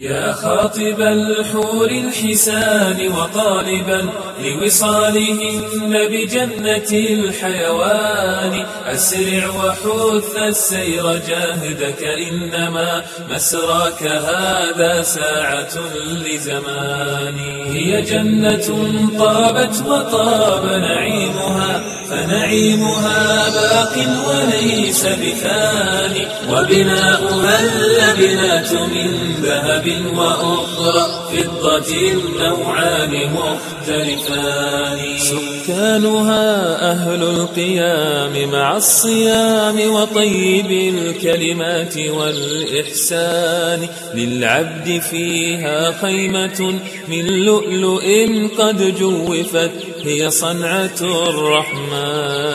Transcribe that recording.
يا خاطب الحور الحسان وطالبا لوصالهن بجنة الحيوان أسرع وحث السير جاهدك إنما مسراك هذا ساعة لزمان. هي جنة طابت وطاب نعيمها فنعيمها باق وليس بثاني وبناؤها اللبنات من ذهب وأخرى فضة النوعان مختلفان. سكانها أهل القيام مع الصيام وطيب الكلمات والإحسان. للعبد فيها خيمة من لؤلؤ قد جوفت هي صنعة الرحمن.